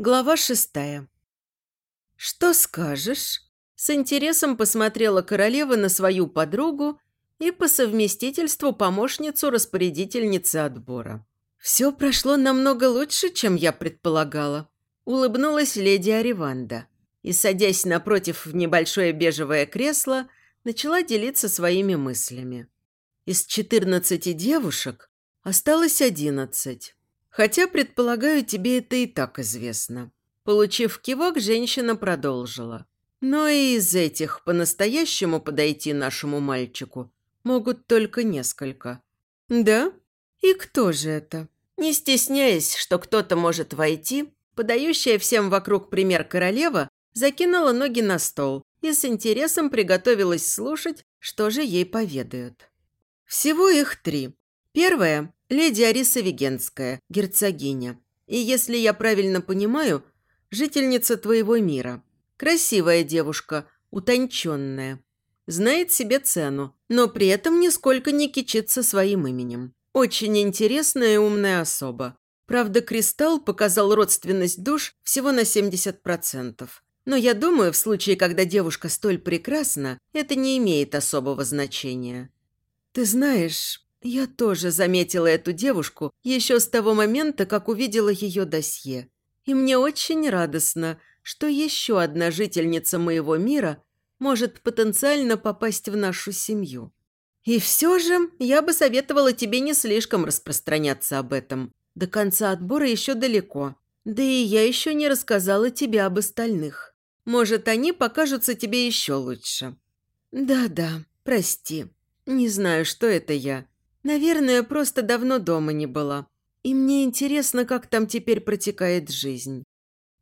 Глава шестая. «Что скажешь?» С интересом посмотрела королева на свою подругу и по совместительству помощницу распорядительницы отбора. «Все прошло намного лучше, чем я предполагала», – улыбнулась леди Ариванда. И, садясь напротив в небольшое бежевое кресло, начала делиться своими мыслями. Из четырнадцати девушек осталось одиннадцать. Хотя, предполагаю, тебе это и так известно. Получив кивок, женщина продолжила. Но и из этих по-настоящему подойти нашему мальчику могут только несколько. Да? И кто же это? Не стесняясь, что кто-то может войти, подающая всем вокруг пример королева закинула ноги на стол и с интересом приготовилась слушать, что же ей поведают. Всего их три. Первая Леди Ариса Вегенская, герцогиня. И, если я правильно понимаю, жительница твоего мира. Красивая девушка, утонченная. Знает себе цену, но при этом нисколько не кичится своим именем. Очень интересная и умная особа. Правда, Кристалл показал родственность душ всего на 70%. Но я думаю, в случае, когда девушка столь прекрасна, это не имеет особого значения. Ты знаешь, я тоже заметила эту девушку еще с того момента, как увидела ее досье. И мне очень радостно, что еще одна жительница моего мира может потенциально попасть в нашу семью. И все же я бы советовала тебе не слишком распространяться об этом. До конца отбора еще далеко. Да и я еще не рассказала тебе об остальных. Может, они покажутся тебе еще лучше. Да-да, прости. Не знаю, что это я. Наверное, просто давно дома не была. И мне интересно, как там теперь протекает жизнь.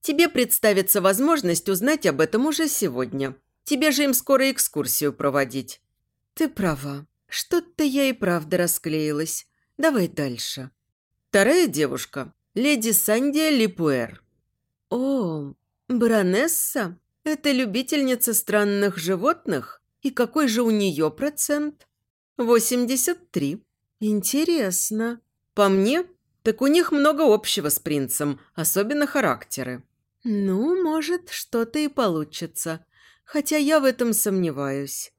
Тебе представится возможность узнать об этом уже сегодня. Тебе же им скоро экскурсию проводить. Ты права. Что-то я и правда расклеилась. Давай дальше. Вторая девушка – леди Сандия Липуэр. О, баронесса? Это любительница странных животных? И какой же у нее процент? 83. Интересно. По мне, так у них много общего с принцем, особенно характеры. Ну, может, что-то и получится. Хотя я в этом сомневаюсь.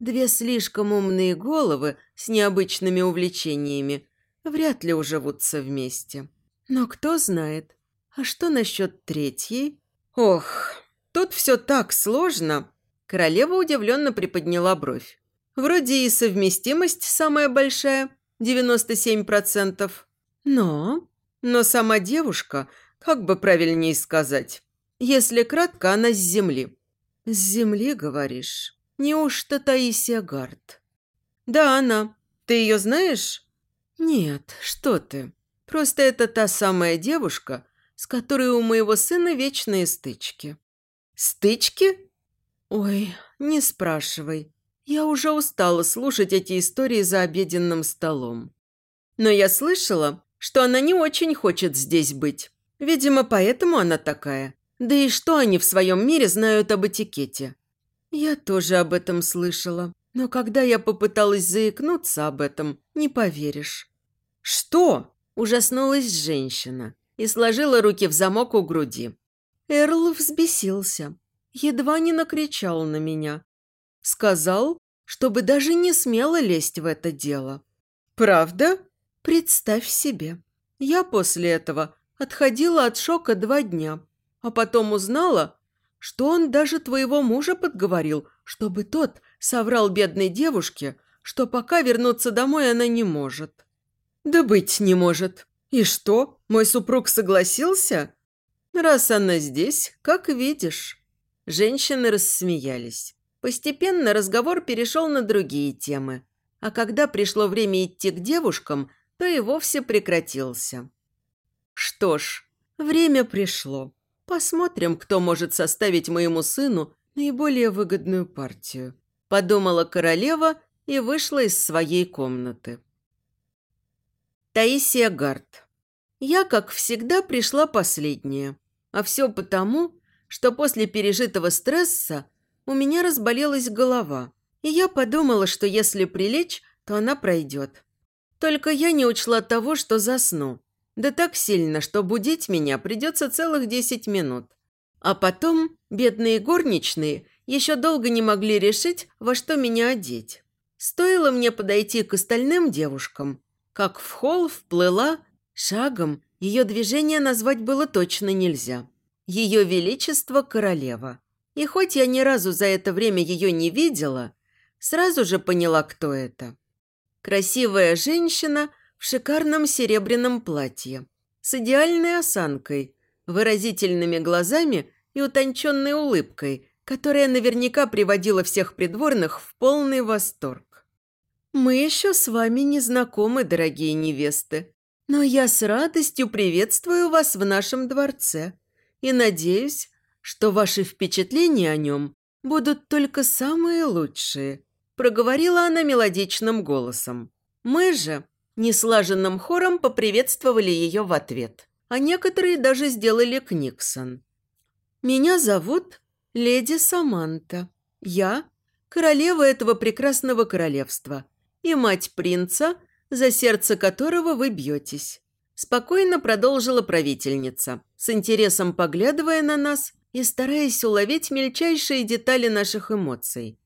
Две слишком умные головы с необычными увлечениями вряд ли уживутся вместе. Но кто знает. А что насчет третьей? Ох, тут все так сложно. Королева удивленно приподняла бровь. Вроде и совместимость самая большая – 97%. Но... Но сама девушка, как бы правильнее сказать, если кратко, она с земли. С земли, говоришь? Неужто Таисия Гард? Да, она. Ты ее знаешь? Нет, что ты. Просто это та самая девушка, с которой у моего сына вечные стычки. Стычки? Ой, не спрашивай. Я уже устала слушать эти истории за обеденным столом. Но я слышала, что она не очень хочет здесь быть. Видимо, поэтому она такая. Да и что они в своем мире знают об этикете? Я тоже об этом слышала. Но когда я попыталась заикнуться об этом, не поверишь. «Что?» – ужаснулась женщина и сложила руки в замок у груди. Эрл взбесился. Едва не накричал на меня, Сказал, чтобы даже не смело лезть в это дело. Правда? Представь себе. Я после этого отходила от шока два дня, а потом узнала, что он даже твоего мужа подговорил, чтобы тот соврал бедной девушке, что пока вернуться домой она не может. Да быть не может. И что, мой супруг согласился? Раз она здесь, как видишь. Женщины рассмеялись. Постепенно разговор перешел на другие темы, а когда пришло время идти к девушкам, то и вовсе прекратился. Что ж, время пришло. Посмотрим, кто может составить моему сыну наиболее выгодную партию. Подумала королева и вышла из своей комнаты. Таисия Гард. Я, как всегда, пришла последняя. А все потому, что после пережитого стресса у меня разболелась голова, и я подумала, что если прилечь, то она пройдет. Только я не учла того, что засну. Да так сильно, что будить меня придется целых десять минут. А потом бедные горничные еще долго не могли решить, во что меня одеть. Стоило мне подойти к остальным девушкам, как в холл вплыла шагом, ее движение назвать было точно нельзя. Ее Величество Королева. И хоть я ни разу за это время ее не видела, сразу же поняла, кто это. Красивая женщина в шикарном серебряном платье, с идеальной осанкой, выразительными глазами и утонченной улыбкой, которая наверняка приводила всех придворных в полный восторг. «Мы еще с вами не знакомы, дорогие невесты, но я с радостью приветствую вас в нашем дворце и надеюсь, что ваши впечатления о нем будут только самые лучшие», проговорила она мелодичным голосом. Мы же неслаженным хором поприветствовали ее в ответ, а некоторые даже сделали книксон. «Меня зовут леди Саманта. Я – королева этого прекрасного королевства и мать принца, за сердце которого вы бьетесь». Спокойно продолжила правительница, с интересом поглядывая на нас и стараясь уловить мельчайшие детали наших эмоций.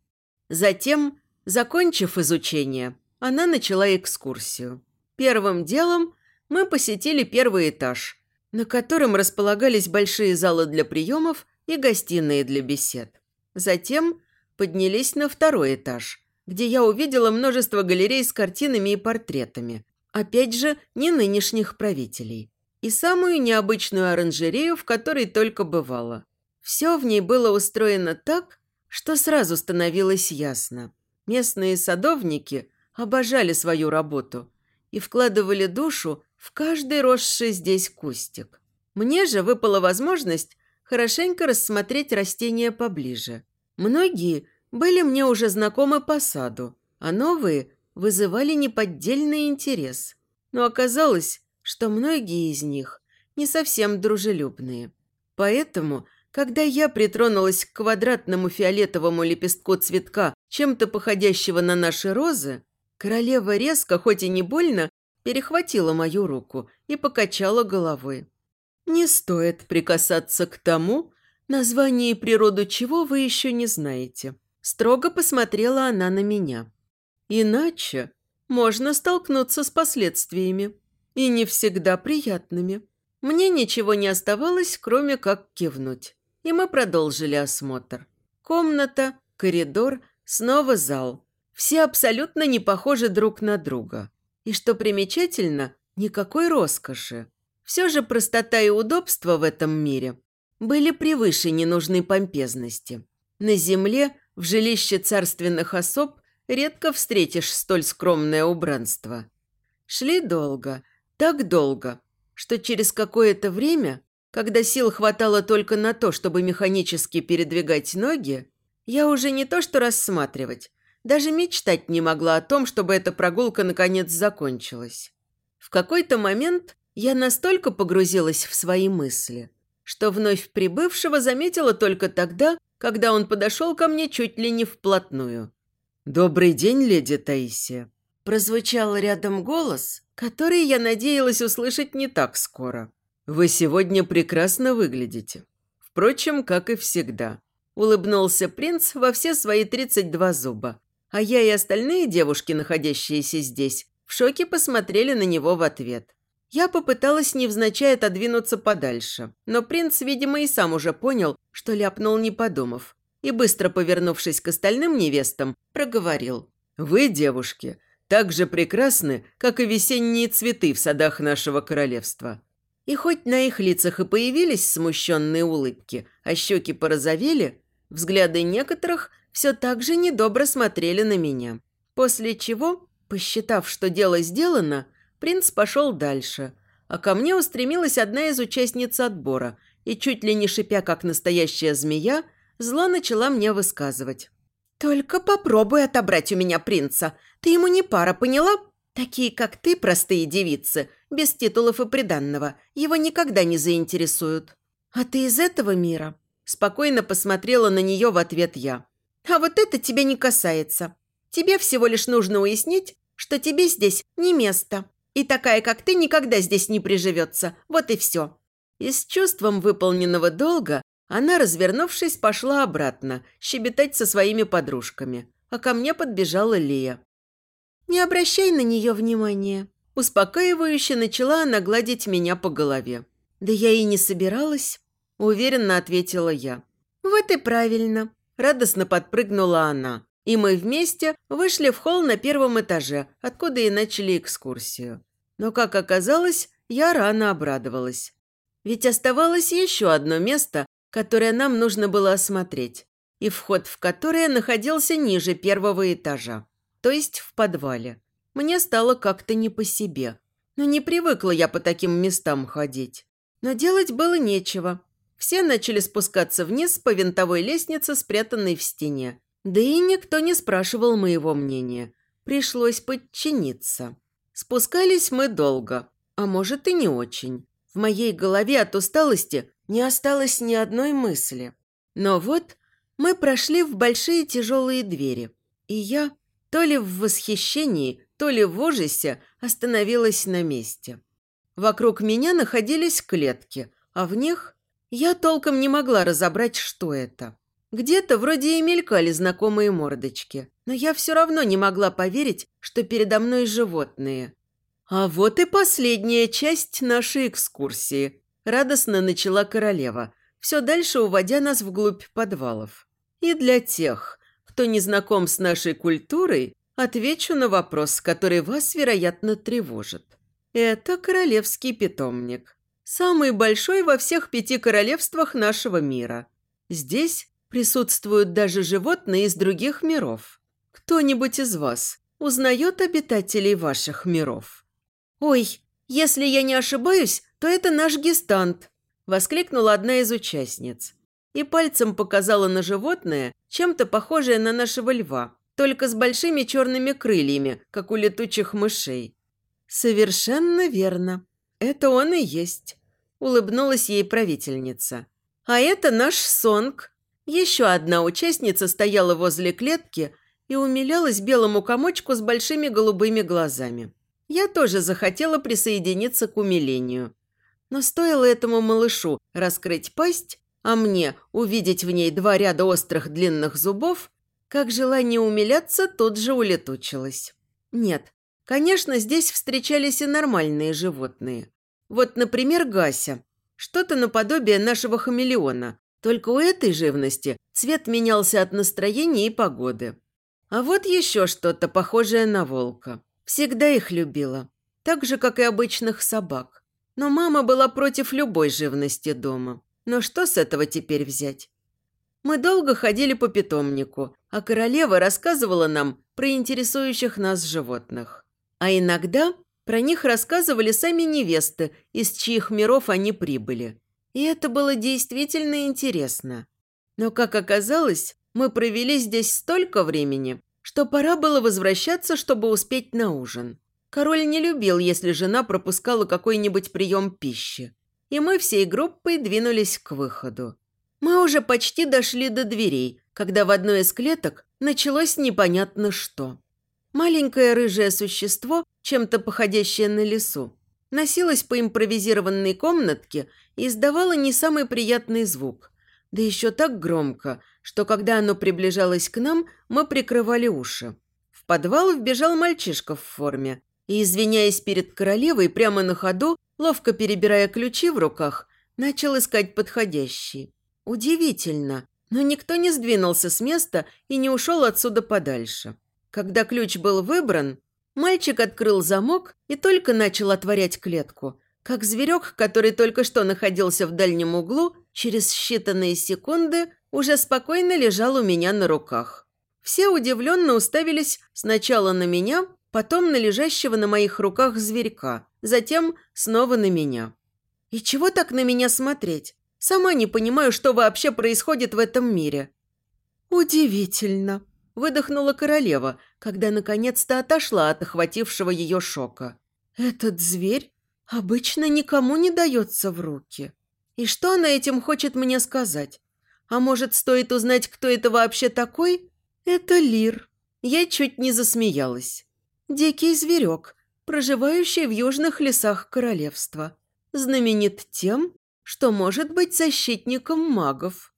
Затем, закончив изучение, она начала экскурсию. Первым делом мы посетили первый этаж, на котором располагались большие залы для приемов и гостиные для бесед. Затем поднялись на второй этаж, где я увидела множество галерей с картинами и портретами. Опять же, не нынешних правителей. И самую необычную оранжерею, в которой только бывало. Все в ней было устроено так, что сразу становилось ясно. Местные садовники обожали свою работу и вкладывали душу в каждый росший здесь кустик. Мне же выпала возможность хорошенько рассмотреть растения поближе. Многие были мне уже знакомы по саду, а новые вызывали неподдельный интерес. Но оказалось, что многие из них не совсем дружелюбные. Поэтому, когда я притронулась к квадратному фиолетовому лепестку цветка, чем-то походящего на наши розы, королева резко, хоть и не больно, перехватила мою руку и покачала головой. Не стоит прикасаться к тому, название и природу чего вы еще не знаете. Строго посмотрела она на меня. Иначе можно столкнуться с последствиями. И не всегда приятными. Мне ничего не оставалось, кроме как кивнуть. И мы продолжили осмотр. Комната, коридор, снова зал. Все абсолютно не похожи друг на друга. И что примечательно, никакой роскоши. Все же простота и удобство в этом мире были превыше ненужной помпезности. На земле, в жилище царственных особ, редко встретишь столь скромное убранство. Шли долго, так долго, что через какое-то время, когда сил хватало только на то, чтобы механически передвигать ноги, я уже не то что рассматривать, даже мечтать не могла о том, чтобы эта прогулка наконец закончилась. В какой-то момент я настолько погрузилась в свои мысли, что вновь прибывшего заметила только тогда, когда он подошел ко мне чуть ли не вплотную. «Добрый день, леди Таисия!» Прозвучал рядом голос, который я надеялась услышать не так скоро. «Вы сегодня прекрасно выглядите. Впрочем, как и всегда». Улыбнулся принц во все свои 32 зуба. А я и остальные девушки, находящиеся здесь, в шоке посмотрели на него в ответ. Я попыталась невзначай отодвинуться подальше, но принц, видимо, и сам уже понял, что ляпнул, не подумав, и, быстро повернувшись к остальным невестам, проговорил. «Вы, девушки, так же прекрасны, как и весенние цветы в садах нашего королевства». И хоть на их лицах и появились смущенные улыбки, а щеки порозовели, взгляды некоторых все так же недобро смотрели на меня. После чего, посчитав, что дело сделано, Принц пошел дальше, а ко мне устремилась одна из участниц отбора и, чуть ли не шипя, как настоящая змея, зло начала мне высказывать. «Только попробуй отобрать у меня принца. Ты ему не пара, поняла? Такие, как ты, простые девицы, без титулов и приданного, его никогда не заинтересуют. А ты из этого мира?» Спокойно посмотрела на нее в ответ я. «А вот это тебя не касается. Тебе всего лишь нужно уяснить, что тебе здесь не место. И такая, как ты, никогда здесь не приживется. Вот и все». И с чувством выполненного долга она, развернувшись, пошла обратно, щебетать со своими подружками. А ко мне подбежала Лия. «Не обращай на нее внимания». Успокаивающе начала она гладить меня по голове. «Да я и не собиралась», – уверенно ответила я. «Вот и правильно», – радостно подпрыгнула она. И мы вместе вышли в холл на первом этаже, откуда и начали экскурсию. Но, как оказалось, я рано обрадовалась. Ведь оставалось еще одно место, которое нам нужно было осмотреть, и вход в которое находился ниже первого этажа, то есть в подвале. Мне стало как-то не по себе. Но не привыкла я по таким местам ходить. Но делать было нечего. Все начали спускаться вниз по винтовой лестнице, спрятанной в стене. Да и никто не спрашивал моего мнения. Пришлось подчиниться. Спускались мы долго, а может и не очень. В моей голове от усталости не осталось ни одной мысли. Но вот мы прошли в большие тяжелые двери, и я, то ли в восхищении, то ли в ужасе, остановилась на месте. Вокруг меня находились клетки, а в них я толком не могла разобрать, что это. Где-то вроде и мелькали знакомые мордочки, но я все равно не могла поверить, что передо мной животные. А вот и последняя часть нашей экскурсии. Радостно начала королева, все дальше уводя нас вглубь подвалов. И для тех, кто не знаком с нашей культурой, отвечу на вопрос, который вас, вероятно, тревожит. Это королевский питомник. Самый большой во всех пяти королевствах нашего мира. Здесь Присутствуют даже животные из других миров. Кто-нибудь из вас узнает обитателей ваших миров? «Ой, если я не ошибаюсь, то это наш гестант», – воскликнула одна из участниц. И пальцем показала на животное, чем-то похожее на нашего льва, только с большими черными крыльями, как у летучих мышей. «Совершенно верно. Это он и есть», – улыбнулась ей правительница. «А это наш Сонг», еще одна участница стояла возле клетки и умилялась белому комочку с большими голубыми глазами. Я тоже захотела присоединиться к умилению. Но стоило этому малышу раскрыть пасть, а мне увидеть в ней два ряда острых длинных зубов, как желание умиляться тут же улетучилось. Нет, конечно, здесь встречались и нормальные животные. Вот, например, Гася. Что-то наподобие нашего хамелеона, только у этой живности цвет менялся от настроения и погоды. А вот еще что-то похожее на волка. Всегда их любила. Так же, как и обычных собак. Но мама была против любой живности дома. Но что с этого теперь взять? Мы долго ходили по питомнику, а королева рассказывала нам про интересующих нас животных. А иногда про них рассказывали сами невесты, из чьих миров они прибыли. И это было действительно интересно. Но, как оказалось, мы провели здесь столько времени, что пора было возвращаться, чтобы успеть на ужин. Король не любил, если жена пропускала какой-нибудь прием пищи. И мы всей группой двинулись к выходу. Мы уже почти дошли до дверей, когда в одной из клеток началось непонятно что. Маленькое рыжее существо, чем-то походящее на лесу, носилось по импровизированной комнатке и издавало не самый приятный звук. Да еще так громко, что когда оно приближалось к нам, мы прикрывали уши. В подвал вбежал мальчишка в форме и, извиняясь перед королевой, прямо на ходу, ловко перебирая ключи в руках, начал искать подходящий. Удивительно, но никто не сдвинулся с места и не ушел отсюда подальше. Когда ключ был выбран, мальчик открыл замок и только начал отворять клетку – как зверек, который только что находился в дальнем углу, через считанные секунды уже спокойно лежал у меня на руках. Все удивленно уставились сначала на меня, потом на лежащего на моих руках зверька, затем снова на меня. И чего так на меня смотреть? Сама не понимаю, что вообще происходит в этом мире. Удивительно, выдохнула королева, когда наконец-то отошла от охватившего ее шока. Этот зверь обычно никому не дается в руки. И что она этим хочет мне сказать? А может, стоит узнать, кто это вообще такой? Это Лир. Я чуть не засмеялась. Дикий зверек. проживающий в южных лесах королевства. Знаменит тем, что может быть защитником магов.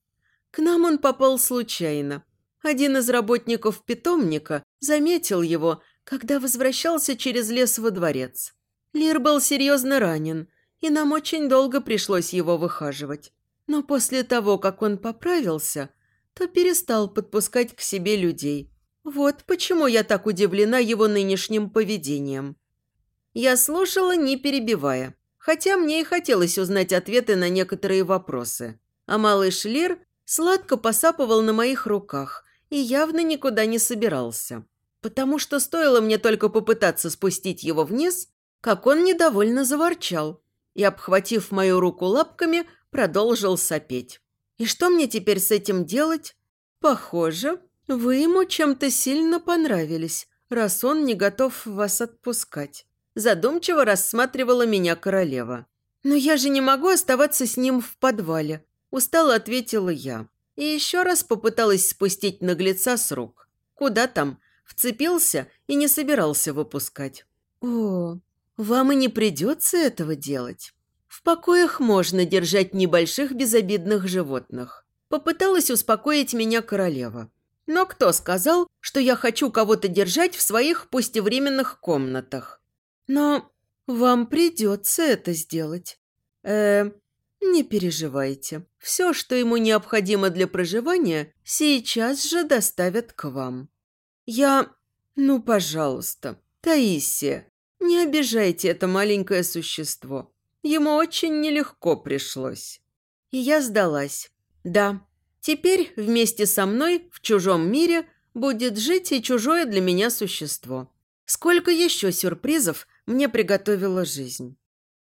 К нам он попал случайно. Один из работников питомника заметил его, когда возвращался через лес во дворец. Лир был серьезно ранен, и нам очень долго пришлось его выхаживать. Но после того, как он поправился, то перестал подпускать к себе людей. Вот почему я так удивлена его нынешним поведением. Я слушала, не перебивая, хотя мне и хотелось узнать ответы на некоторые вопросы. А малыш Лир сладко посапывал на моих руках и явно никуда не собирался. Потому что стоило мне только попытаться спустить его вниз, как он недовольно заворчал и, обхватив мою руку лапками, продолжил сопеть. И что мне теперь с этим делать? Похоже, вы ему чем-то сильно понравились, раз он не готов вас отпускать. Задумчиво рассматривала меня королева. «Но я же не могу оставаться с ним в подвале», – устало ответила я. И еще раз попыталась спустить наглеца с рук. Куда там? Вцепился и не собирался выпускать. «О, вам и не придется этого делать. В покоях можно держать небольших безобидных животных. Попыталась успокоить меня королева. Но кто сказал, что я хочу кого-то держать в своих, пусть и временных, комнатах? Но вам придется это сделать. Э, не переживайте. Все, что ему необходимо для проживания, сейчас же доставят к вам. Я... Ну, пожалуйста, Таисия, не обижайте это маленькое существо. Ему очень нелегко пришлось. И я сдалась. Да, теперь вместе со мной в чужом мире будет жить и чужое для меня существо. Сколько еще сюрпризов мне приготовила жизнь.